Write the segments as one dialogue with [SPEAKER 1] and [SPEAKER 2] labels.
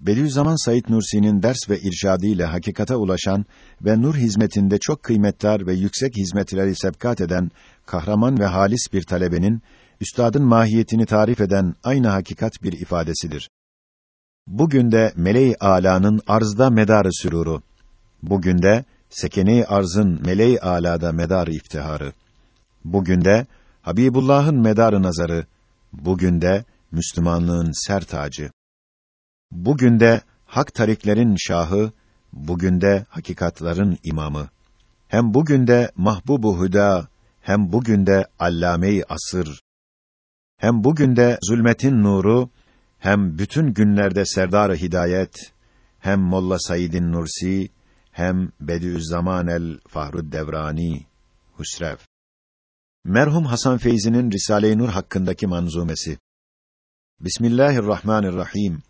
[SPEAKER 1] Bediüzzaman Said Nursi'nin ders ve irşadıyla hakikate ulaşan ve nur hizmetinde çok kıymetli ve yüksek hizmetleri sebkat eden kahraman ve halis bir talebenin üstadın mahiyetini tarif eden aynı hakikat bir ifadesidir. Bugün de meleği alanın arzda medarı süruru. Bugün de sekene arzın meleği alada medarı iftiharı. Bugün de Habibullah'ın medarı nazarı. Bugün de Müslümanlığın ser tacı. Bugün de hak tariklerin şahı, bugün de hakikatların imamı. Hem bugün de mahbubu hüda, hem bugün de allame-i asır. Hem bugün de zulmetin nuru, hem bütün günlerde serdar hidayet, hem Molla Said'in Nursi, hem Bediüzzaman el Fahrud Devrani, Husrev. Merhum Hasan Feyzi'nin Risale-i Nur hakkındaki manzumesi. Bismillahirrahmanirrahim.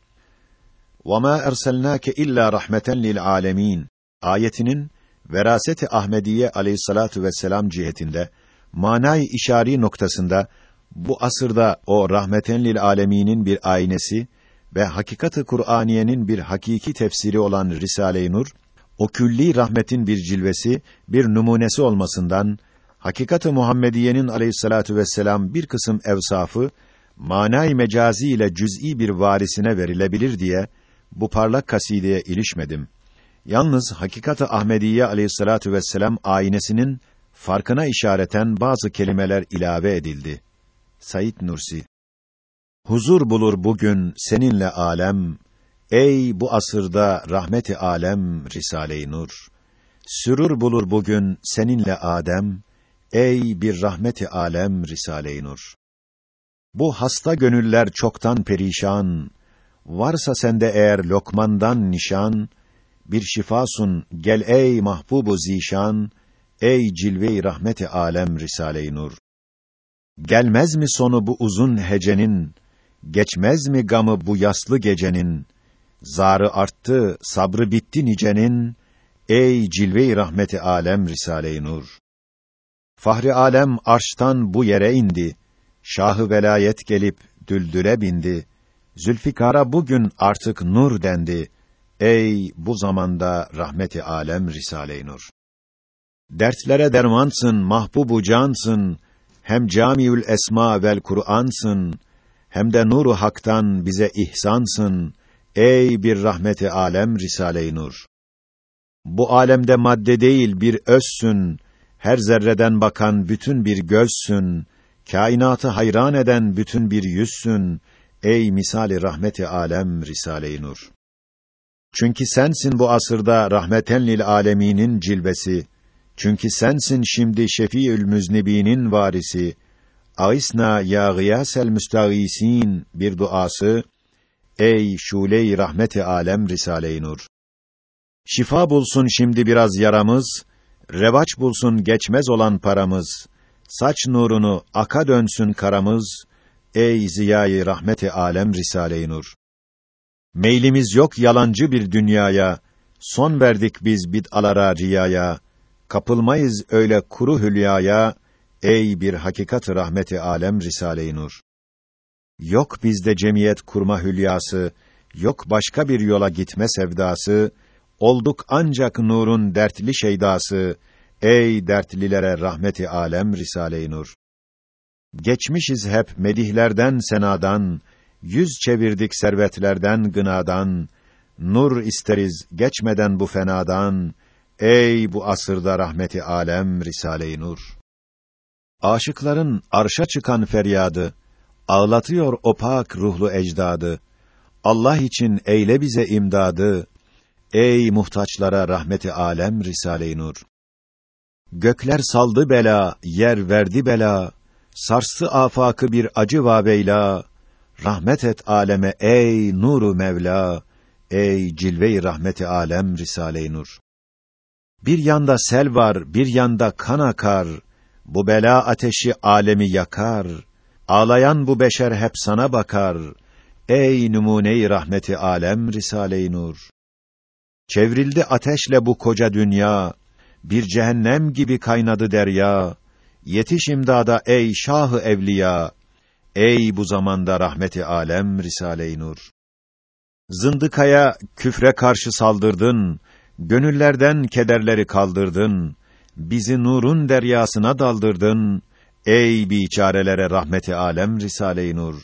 [SPEAKER 1] وَمَا اَرْسَلْنَاكَ اِلَّا رَحْمَةً لِلْعَالَمِينَ ayetinin Veraset-i Ahmediye aleyhissalatu vesselam cihetinde manay işari noktasında bu asırda o rahmeten lil aleminin bir aynesi ve hakikati Kur'aniyenin bir hakiki tefsiri olan Risale-i Nur o külli rahmetin bir cilvesi, bir numunesi olmasından hakikat-ı Muhammediyenin aleyhissalatu vesselam bir kısım evsafı manay mecazi ile cüz'i bir varisine verilebilir diye bu parlak kasideye ilişmedim. Yalnız hakikat-ı Ahmediye aleyhissalatu vesselam aynesinin farkına işareten bazı kelimeler ilave edildi. Said Nursi Huzur bulur bugün seninle alem, ey bu asırda rahmeti alem Risale-i Nur. Sürur bulur bugün seninle Adem, ey bir rahmeti alem Risale-i Nur. Bu hasta gönüller çoktan perişan, varsa sende eğer lokmandan nişan, bir şifasun gel ey mahbubu zişan, ey cilve-i rahmeti alem Risale-i Nur. Gelmez mi sonu bu uzun hecenin, geçmez mi gamı bu yaslı gecenin, zarı arttı, sabrı bitti nicenin, ey cilve-i rahmeti alem Risale-i Nur. Fahri alem arştan bu yere indi, şahı velayet gelip düldüle bindi, Zülfikar'a bugün artık nur dendi, ey bu zamanda rahmeti alem Risale-i Nur. Dertlere dermansın, mahbubu cansın, hem Camiül Esma vel Kur'ansın, hem de nuru haktan bize ihsansın, ey bir rahmeti alem Risale-i Nur. Bu alemde madde değil bir özsün, her zerreden bakan bütün bir gözsün, kainatı hayran eden bütün bir yüzsün, ey misali rahmeti alem Risale-i Nur. Çünkü sensin bu asırda rahmeten lil aleminin cilvesi, çünkü sensin şimdi Şefiül Müznibinin varisi. Aisna ya gıyasel müstagisin bir duası. Ey şule-i rahmeti alem Risale-i Nur. Şifa bulsun şimdi biraz yaramız, revaç bulsun geçmez olan paramız. Saç nurunu aka dönsün karamız. Ey ziyayı rahmeti alem Risale-i Nur. Meylimiz yok yalancı bir dünyaya. Son verdik biz bid'alara, riyaya kapılmayız öyle kuru hülyaya, ey bir hakikat rahmeti alem Risale-i Nur. Yok bizde cemiyet kurma hülyası, yok başka bir yola gitme sevdası, olduk ancak nurun dertli şeydası, ey dertlilere rahmeti alem Risale-i Nur. Geçmişiz hep medihlerden senadan, yüz çevirdik servetlerden gınadan, nur isteriz geçmeden bu fenadan, Ey bu asırda rahmeti alem Risale-i Nur. Aşıkların arşa çıkan feryadı ağlatıyor opak ruhlu ecdadı. Allah için eyle bize imdadı. Ey muhtaçlara rahmeti alem Risale-i Nur. Gökler saldı bela, yer verdi bela, sarstı afakı bir acı vabeyla. Rahmet et aleme ey nuru Mevla, ey cilve-i rahmeti alem Risale-i Nur. Bir yanda sel var, bir yanda kan akar. Bu bela ateşi alemi yakar. Ağlayan bu beşer hep sana bakar. Ey numune-i rahmeti alem Risale-i Nur. Çevrildi ateşle bu koca dünya. Bir cehennem gibi kaynadı derya. Yetiş imdada ey şahı evliya. Ey bu zamanda rahmeti alem Risale-i Nur. Zındıkaya, küfre karşı saldırdın, gönüllerden kederleri kaldırdın, bizi nurun deryasına daldırdın, ey biçarelere rahmeti alem Risale-i Nur.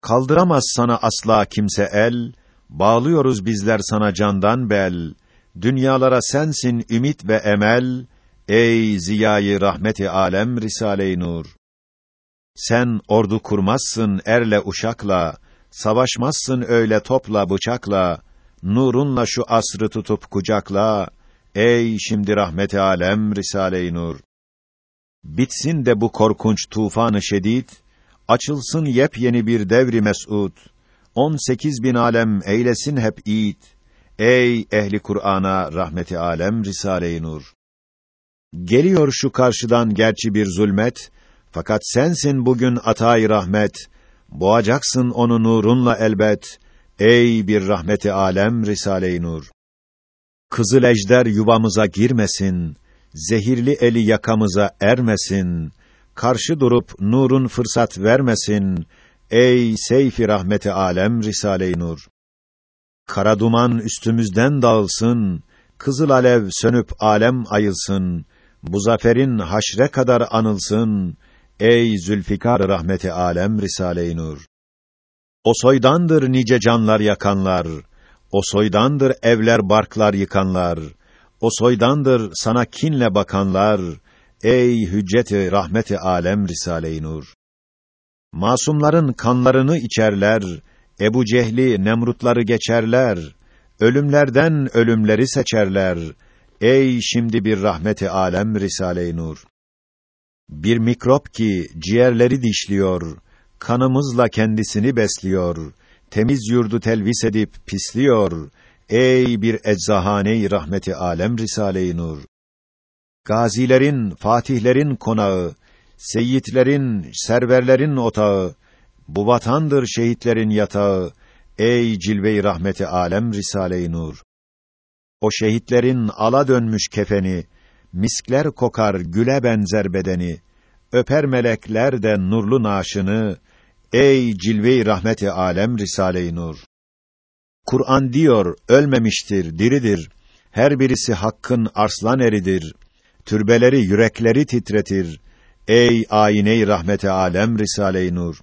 [SPEAKER 1] Kaldıramaz sana asla kimse el, bağlıyoruz bizler sana candan bel, dünyalara sensin ümit ve emel, ey ziyayı rahmeti alem Risale-i Nur. Sen ordu kurmazsın erle uşakla, savaşmazsın öyle topla bıçakla, nurunla şu asrı tutup kucakla, ey şimdi rahmeti alem Risale-i Nur. Bitsin de bu korkunç tufanı şedid, açılsın yepyeni bir devri mes'ud. 18 bin alem eylesin hep id. Ey ehli Kur'an'a rahmeti alem Risale-i Nur. Geliyor şu karşıdan gerçi bir zulmet, fakat sensin bugün atay rahmet. Boğacaksın onu nurunla elbet. Ey bir rahmeti alem Risale-i Nur. Kızıl ejder yuvamıza girmesin, zehirli eli yakamıza ermesin, karşı durup nurun fırsat vermesin. Ey seyfi rahmeti alem Risale-i Nur. Kara duman üstümüzden dağılsın, kızıl alev sönüp alem ayılsın. Bu zaferin haşre kadar anılsın. Ey Zülfikar rahmeti alem Risale-i Nur. O soydandır nice canlar yakanlar. O soydandır evler barklar yıkanlar. O soydandır sana kinle bakanlar. Ey hücceti rahmeti alem Risale-i Nur. Masumların kanlarını içerler. Ebu Cehli Nemrutları geçerler. Ölümlerden ölümleri seçerler. Ey şimdi bir rahmeti alem Risale-i Nur. Bir mikrop ki ciğerleri dişliyor, kanımızla kendisini besliyor, temiz yurdu telvis edip pisliyor. Ey bir eczahane-i rahmeti alem Risale-i Nur. Gazilerin, fatihlerin konağı, seyitlerin, serverlerin otağı, bu vatandır şehitlerin yatağı. Ey cilve-i rahmeti alem Risale-i Nur. O şehitlerin ala dönmüş kefeni, miskler kokar güle benzer bedeni, öper melekler de nurlu naşını, ey cilve-i rahmeti alem Risale-i Nur. Kur'an diyor, ölmemiştir, diridir. Her birisi hakkın arslan eridir. Türbeleri, yürekleri titretir. Ey ayine-i rahmeti alem Risale-i Nur.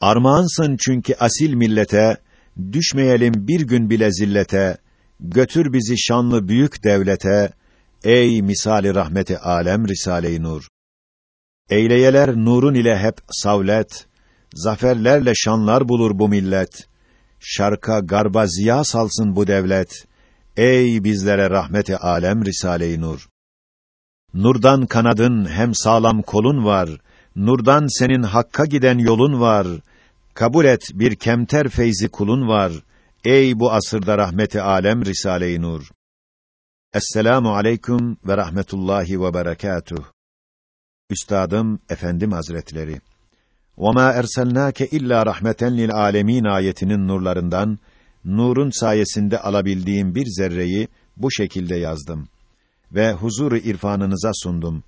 [SPEAKER 1] Armağansın çünkü asil millete, düşmeyelim bir gün bile zillete, götür bizi şanlı büyük devlete, ey misali rahmeti alem Risale-i Nur. Eyleyeler nurun ile hep savlet, zaferlerle şanlar bulur bu millet. Şarka garba ziya salsın bu devlet. Ey bizlere rahmeti alem Risale-i Nur. Nurdan kanadın hem sağlam kolun var. Nurdan senin hakka giden yolun var. Kabul et bir kemter feyzi kulun var. Ey bu asırda rahmeti alem Risale-i Nur. Esselamu aleyküm ve rahmetullahi ve berekatuh. Üstadım efendim hazretleri. Ve ma erselnake illa rahmeten lil alemin ayetinin nurlarından nurun sayesinde alabildiğim bir zerreyi bu şekilde yazdım ve huzuru irfanınıza sundum.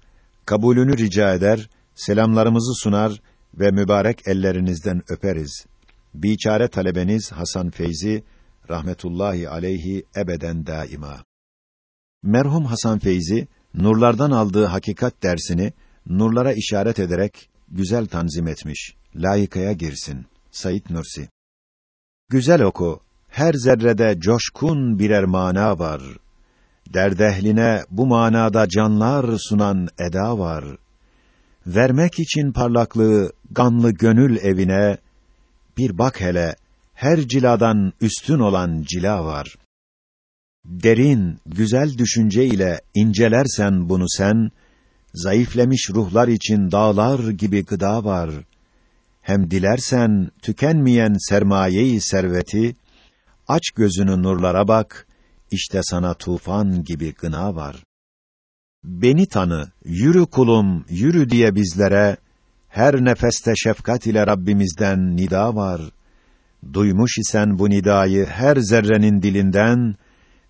[SPEAKER 1] Kabulünü rica eder, selamlarımızı sunar ve mübarek ellerinizden öperiz. Biçare talebeniz Hasan Feyzi, rahmetullahi aleyhi ebeden daima. Merhum Hasan Feyzi, nurlardan aldığı hakikat dersini, nurlara işaret ederek, güzel tanzim etmiş. Layıkaya girsin. Said Nursi. Güzel oku. Her zerrede coşkun birer mana var. Derdehline bu manada canlar sunan eda var. Vermek için parlaklığı gamlı gönül evine bir bak hele her ciladan üstün olan cila var. Derin, güzel düşünce ile incelersen bunu sen, zayıflemiş ruhlar için dağlar gibi gıda var. Hem dilersen tükenmeyen sermayeyi serveti, aç gözünü nurlara bak, işte sana tufan gibi gına var. Beni tanı, yürü kulum, yürü diye bizlere, her nefeste şefkat ile Rabbimizden nida var. Duymuş isen bu nidayı her zerrenin dilinden,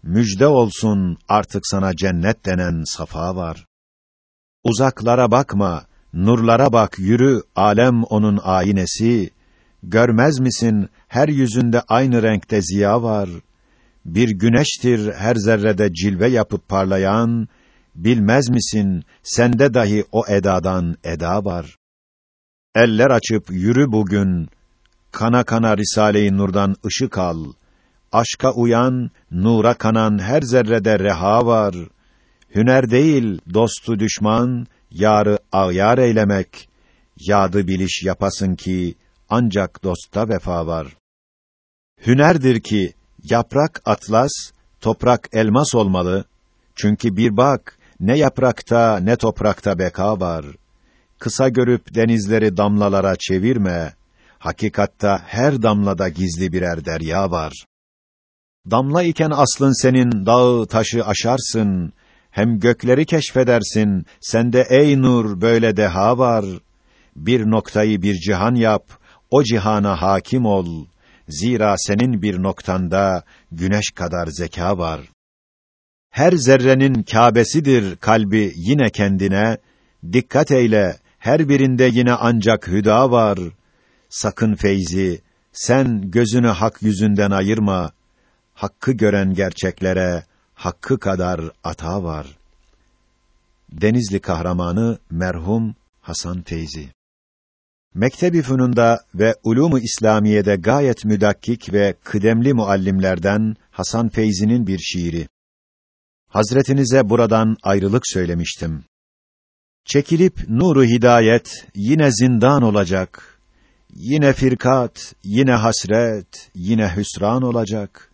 [SPEAKER 1] müjde olsun artık sana cennet denen safa var. Uzaklara bakma, nurlara bak yürü, alem onun aynesi, Görmez misin her yüzünde aynı renkte ziya var. Bir güneştir her zerrede cilve yapıp parlayan. Bilmez misin sende dahi o edadan eda var. Eller açıp yürü bugün. Kana kana Risale-i Nur'dan ışık al. Aşka uyan, nura kanan her zerrede reha var. Hüner değil, dostu düşman, yarı ağyar eylemek. Yadı biliş yapasın ki, ancak dosta vefa var. Hünerdir ki, yaprak atlas, toprak elmas olmalı. Çünkü bir bak, ne yaprakta ne toprakta beka var. Kısa görüp denizleri damlalara çevirme. Hakikatta her damlada gizli birer derya var. Damla iken aslın senin dağı taşı aşarsın. Hem gökleri keşfedersin. Sende ey nur böyle deha var. Bir noktayı bir cihan yap. O cihana hakim ol. Zira senin bir noktanda güneş kadar zeka var. Her zerrenin kâbesidir kalbi yine kendine. Dikkat eyle, her birinde yine ancak hüda var. Sakın feyzi, sen gözünü hak yüzünden ayırma. Hakkı gören gerçeklere hakkı kadar ata var. Denizli kahramanı merhum Hasan Feyzi Mektebi Fünun'da ve Ulûmu İslamiye'de gayet müdakkik ve kıdemli muallimlerden Hasan Feyzi'nin bir şiiri. Hazretinize buradan ayrılık söylemiştim. Çekilip nuru hidayet yine zindan olacak. Yine firkat, yine hasret, yine hüsran olacak.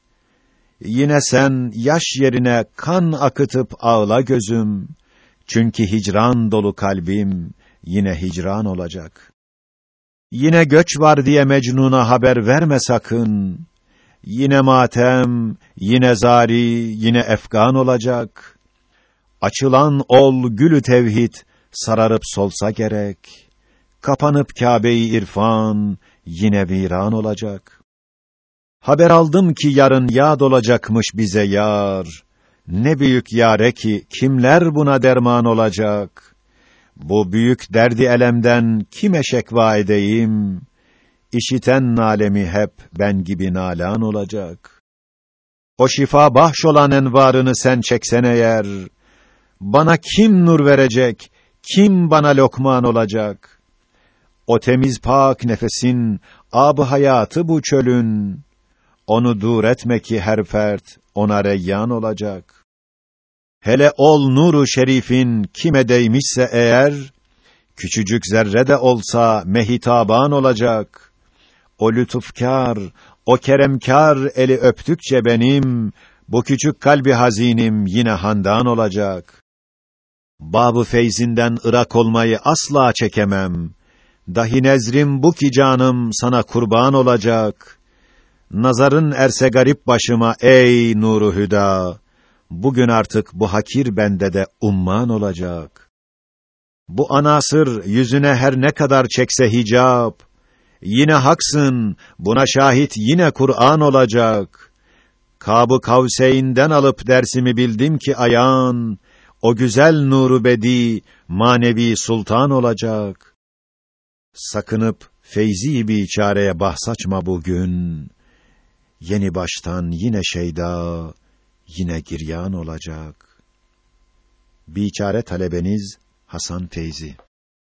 [SPEAKER 1] Yine sen yaş yerine kan akıtıp ağla gözüm. Çünkü hicran dolu kalbim yine hicran olacak. Yine göç var diye Mecnun'a haber verme sakın. Yine matem, yine zari, yine efgan olacak. Açılan ol gülü tevhid, sararıp solsa gerek. Kapanıp Kâbe-i irfan, yine viran olacak. Haber aldım ki yarın yad olacakmış bize yar. Ne büyük yare ki, kimler buna derman olacak? Bu büyük derdi elemden kime şekva edeyim? İşiten nalemi hep ben gibi nalan olacak. O şifa bahş olan envarını sen çeksen eğer, bana kim nur verecek, kim bana lokman olacak? O temiz pak nefesin, ab hayatı bu çölün, onu dur etme ki her fert ona reyyan olacak. Hele ol nuru şerifin kime değmişse eğer, küçücük zerre de olsa mehitaban olacak. O lütufkar, o keremkar eli öptükçe benim, bu küçük kalbi hazinim yine handan olacak. Babı feyzinden ırak olmayı asla çekemem. Dahi nezrim bu ki canım sana kurban olacak. Nazarın erse garip başıma ey nuru hüda. Bugün artık bu hakir bende de umman olacak. Bu anasır yüzüne her ne kadar çekse hicap, yine haksın, buna şahit yine Kur'an olacak. Kabı Kavseyn'den alıp dersimi bildim ki ayan, o güzel nuru bedi, manevi sultan olacak. Sakınıp feyzi bir çareye bahsaçma bugün. Yeni baştan yine şeyda, yine giryan olacak. Biçare talebeniz Hasan Feyzi